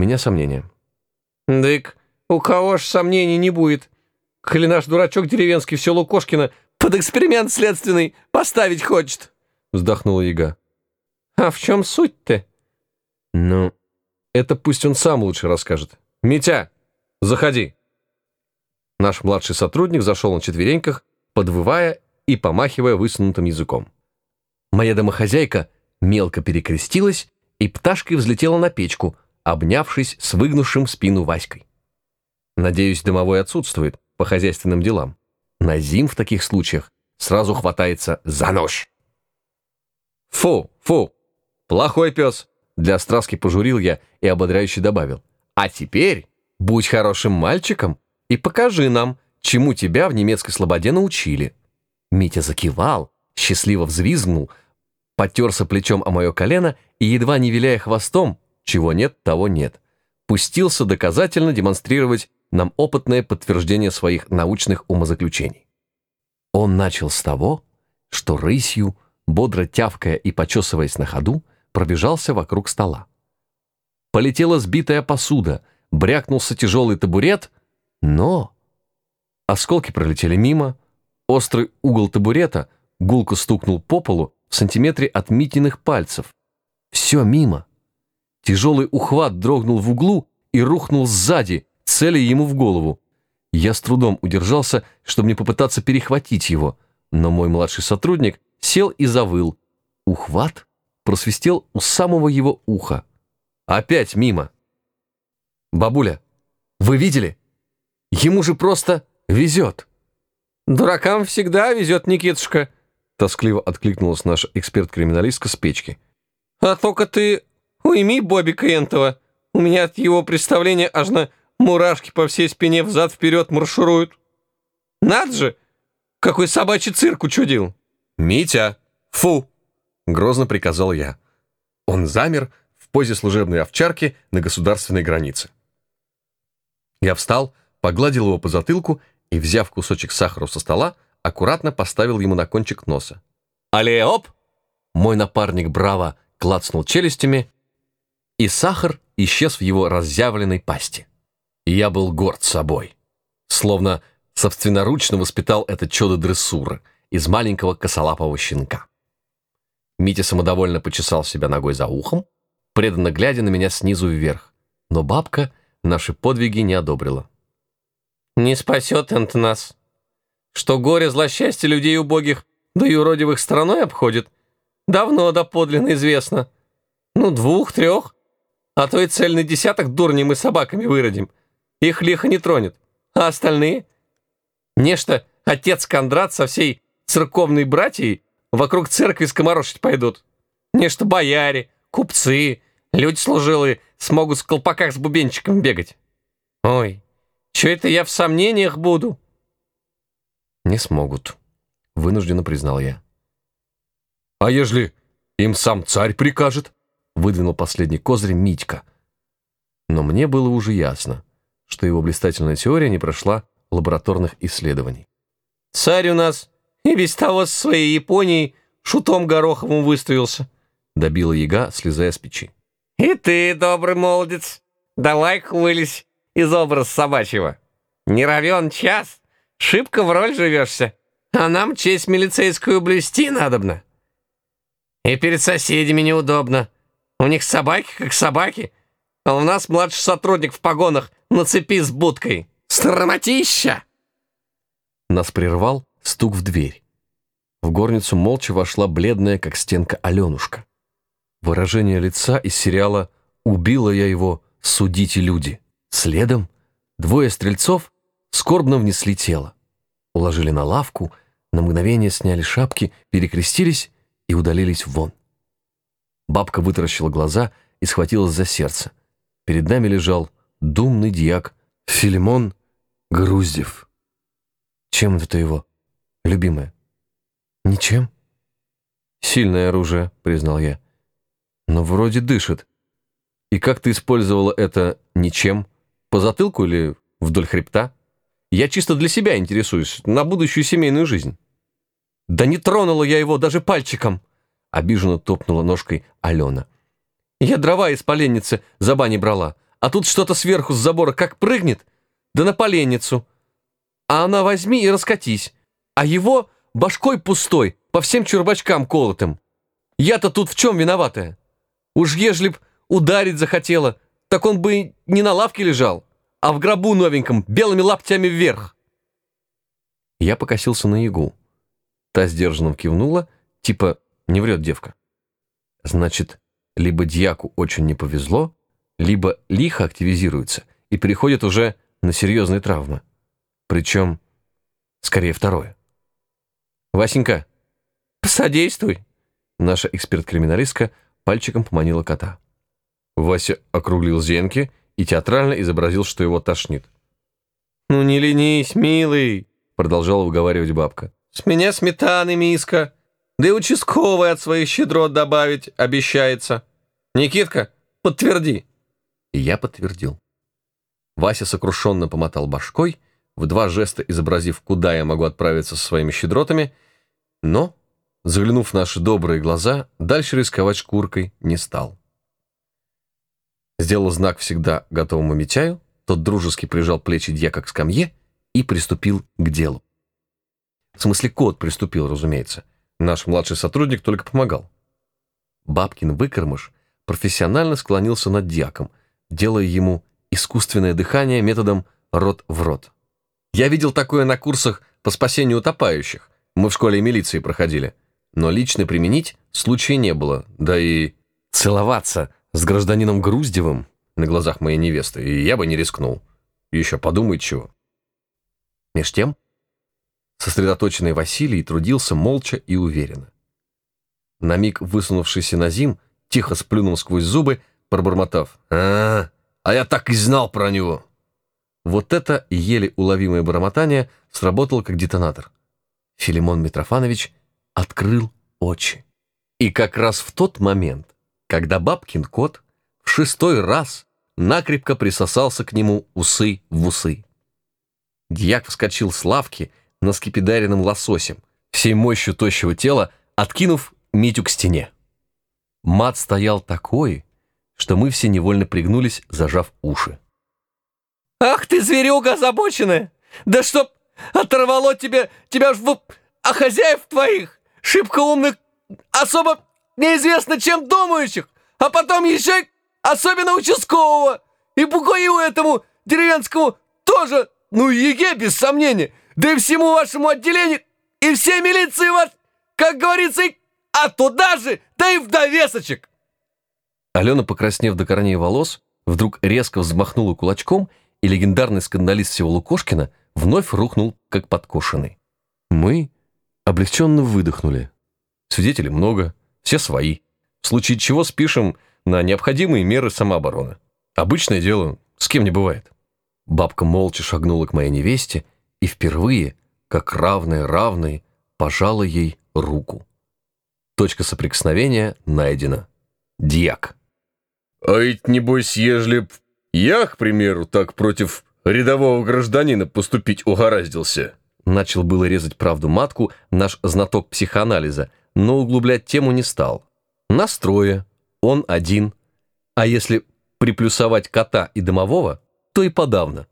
меня сомнения. Дык, у кого ж сомнений не будет. Коли наш дурачок деревенский в село Кошкино под эксперимент следственный поставить хочет, вздохнула яга. А в чем суть-то? Ну, это пусть он сам лучше расскажет. Митя, заходи. Наш младший сотрудник зашел на четвереньках, подвывая и помахивая высунутым языком. Моя домохозяйка мелко перекрестилась и пташкой взлетела на печку, обнявшись с выгнувшим спину Васькой. Надеюсь, домовой отсутствует по хозяйственным делам. Назим в таких случаях сразу хватается за нож. «Фу, фу, плохой пес!» Для страски пожурил я и ободряюще добавил. «А теперь будь хорошим мальчиком и покажи нам, чему тебя в немецкой слободе научили». Митя закивал, счастливо взвизгнул, потерся плечом о мое колено и, едва не виляя хвостом, чего нет, того нет, пустился доказательно демонстрировать нам опытное подтверждение своих научных умозаключений. Он начал с того, что рысью, бодро тявкая и почесываясь на ходу, пробежался вокруг стола. Полетела сбитая посуда, брякнулся тяжелый табурет, но... Осколки пролетели мимо, острый угол табурета гулко стукнул по полу в сантиметре от Митиных пальцев. Все мимо. Тяжелый ухват дрогнул в углу и рухнул сзади, целя ему в голову. Я с трудом удержался, чтобы не попытаться перехватить его, но мой младший сотрудник сел и завыл. Ухват просвистел у самого его уха. Опять мимо. «Бабуля, вы видели? Ему же просто везет!» «Дуракам всегда везет, Никитушка!» Тоскливо откликнулась наша эксперт-криминалистка с печки. «А только ты уйми Бобика Энтова. У меня от его представления аж на мурашки по всей спине взад-вперед маршируют. Над же, какой собачий цирк учудил!» «Митя, фу!» — грозно приказал я. Он замер в позе служебной овчарки на государственной границе. Я встал, погладил его по затылку и, взяв кусочек сахара со стола, аккуратно поставил ему на кончик носа. «Але оп!» Мой напарник браво клацнул челюстями, и сахар исчез в его разъявленной пасти. Я был горд собой. Словно собственноручно воспитал это чудо дрессуры из маленького косолапого щенка. Митя самодовольно почесал себя ногой за ухом, преданно глядя на меня снизу вверх. Но бабка наши подвиги не одобрила. «Не спасет это нас. Что горе злосчастье людей убогих, да и уродивых стороной обходит, давно доподлинно известно. Ну, двух, трех, а то и цельный десяток дурнем и собаками выродим. Их лихо не тронет. А остальные? Нечто отец Кондрат со всей церковной братьей вокруг церкви скоморошить пойдут. Нечто бояре, купцы, люди служилые смогут в колпаках с бубенчиком бегать. Ой, что это я в сомнениях буду? Не смогут, вынужденно признал я. А ежели им сам царь прикажет? Выдвинул последний козырь Митька. Но мне было уже ясно, что его блистательная теория не прошла лабораторных исследований. «Царь у нас и без того с своей Японией шутом Гороховым выставился», добила яга, слезая с печи. «И ты, добрый молодец, давай вылезь из образа собачьего. Не равен час, шибко в роль живешься, а нам честь милицейскую блюсти надобно. И перед соседями неудобно. У них собаки как собаки, а у нас младший сотрудник в погонах на цепи с будкой. Строматища!» Нас прервал стук в дверь. В горницу молча вошла бледная, как стенка, Аленушка. Выражение лица из сериала «Убила я его, судите люди». Следом двое стрельцов скорбно внесли тело. Уложили на лавку, на мгновение сняли шапки, перекрестились и удалились вон. Бабка вытаращила глаза и схватилась за сердце. Перед нами лежал думный дьяк Филимон Груздев. Чем это его, любимая? Ничем. Сильное оружие, признал я. Но вроде дышит. И как ты использовала это ничем? По затылку или вдоль хребта? Я чисто для себя интересуюсь, на будущую семейную жизнь. Да не тронула я его даже пальчиком, обиженно топнула ножкой Алена. Я дрова из поленницы за бани брала, а тут что-то сверху с забора как прыгнет, да на поленницу. А она возьми и раскатись. А его башкой пустой, по всем чурбачкам колотым. Я-то тут в чем виноватая? Уж ежели б ударить захотела, так он бы не на лавке лежал, а в гробу новеньком, белыми лаптями вверх. Я покосился на Ягу. Та сдержанно кивнула, типа не врет девка. Значит, либо дьяку очень не повезло, либо лихо активизируется и переходит уже на серьезные травмы. Причем, скорее, второе. «Васенька, посодействуй!» Наша эксперт-криминалистка пальчиком поманила кота. Вася округлил зенки и театрально изобразил, что его тошнит. «Ну не ленись, милый!» продолжала уговаривать бабка. «С меня сметаны миска, да и участковый от своих щедрот добавить обещается. Никитка, подтверди!» И я подтвердил. Вася сокрушенно помотал башкой, в два жеста изобразив, куда я могу отправиться со своими щедротами, но, заглянув в наши добрые глаза, дальше рисковать шкуркой не стал. Сделал знак всегда готовому Митяю, тот дружески прижал плечи дьяка к скамье и приступил к делу. В смысле, кот приступил, разумеется. Наш младший сотрудник только помогал. Бабкин выкормыш профессионально склонился над дьяком, делая ему искусственное дыхание методом рот в рот. Я видел такое на курсах по спасению утопающих. Мы в школе милиции проходили. Но лично применить случая не было. Да и целоваться с гражданином Груздевым на глазах моей невесты я бы не рискнул. Еще подумать чего. Меж тем, сосредоточенный Василий трудился молча и уверенно. На миг высунувшийся Назим тихо сплюнул сквозь зубы, пробормотав «А, -а, а я так и знал про него!» Вот это еле уловимое бормотание сработало как детонатор. Филимон Митрофанович открыл очи. И как раз в тот момент, когда бабкин кот в шестой раз накрепко присосался к нему усы в усы. Дьяк вскочил с лавки на скипидаренным лососем, всей мощью тощего тела, откинув Митю к стене. Мат стоял такой, что мы все невольно пригнулись, зажав уши. «Ах ты, зверюга озабоченная! Да чтоб оторвало тебе, тебя ж в... А хозяев твоих, шибко умных, особо неизвестно чем думающих, а потом еще особенно участкового, и Букою этому деревенскому тоже, ну еге без сомнения, да и всему вашему отделению, и всей милиции вас, как говорится, и... а туда же, да и в довесочек!» Алена, покраснев до корней волос, вдруг резко взмахнула кулачком, и легендарный скандалист всего Лукошкина вновь рухнул, как подкошенный. Мы облегченно выдохнули. Свидетелей много, все свои. В случае чего спишем на необходимые меры самообороны. Обычное дело, с кем не бывает. Бабка молча шагнула к моей невесте и впервые, как равная равной, пожала ей руку. Точка соприкосновения найдена. Дьяк. А ведь, небось, ежели б я, к примеру, так против рядового гражданина поступить угораздился. Начал было резать правду матку наш знаток психоанализа, но углублять тему не стал. Настроя, он один. А если приплюсовать кота и домового, то и подавно.